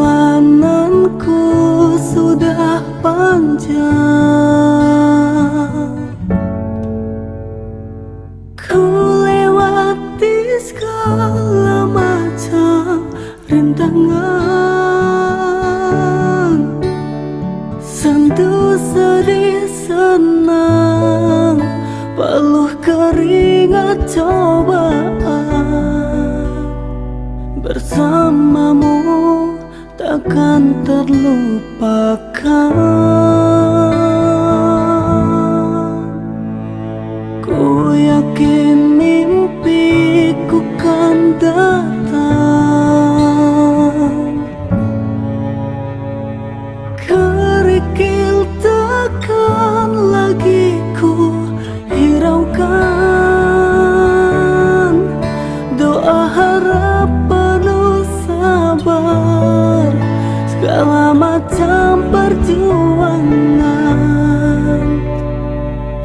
Perjalananku sudah panjang. Ku lewati segala macam rintangan. Sentuh sedih senang Peluh keringat cobaan. Bersamamu takkan terlupakan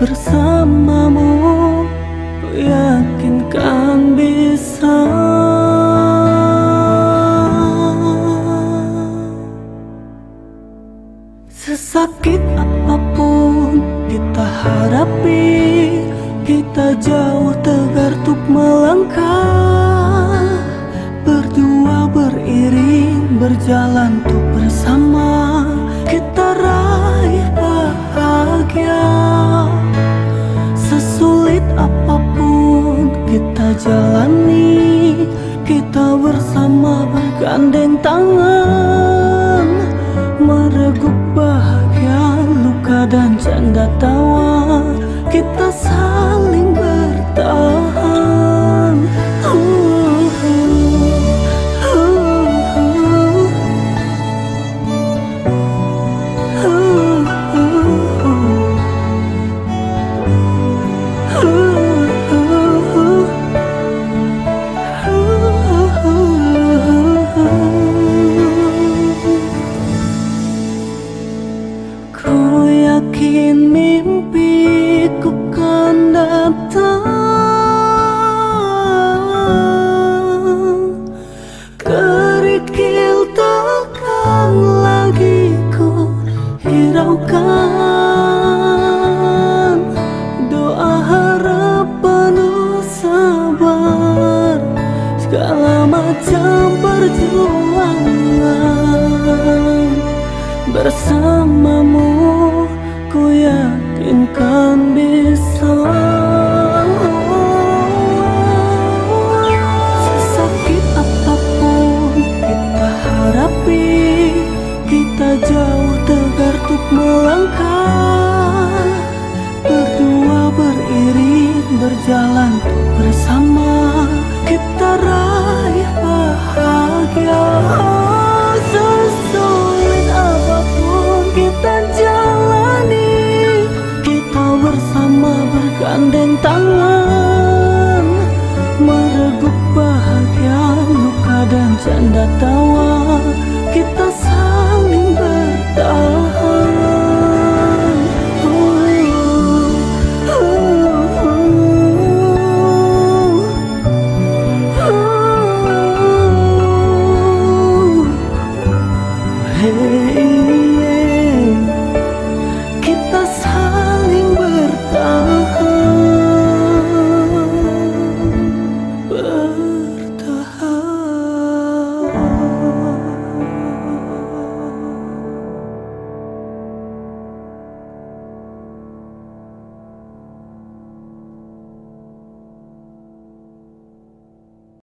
Bersamamu ku yakin kan bisa. Sesakit apa pun kita hadapi Kita jauh tegar untuk melangkah. Berdua beriring berjalan untuk bersama Kita raih bahagia jalani Kita bersama bergandeng tangan Meregup bahagia, luka dan canda tawa. Kita saling Segala macam perjuangan. Bersamamu ku yakinkan bisa. Sesakit apa pun kita hadapi Kita jauh tegar untuk melangkah. Berdua beriring berjalan bersama Kita raih bahagia Sesulit apa pun kita jalani. Kita bersama bergandeng tangan Meregup bahagia, luka dan canda tawa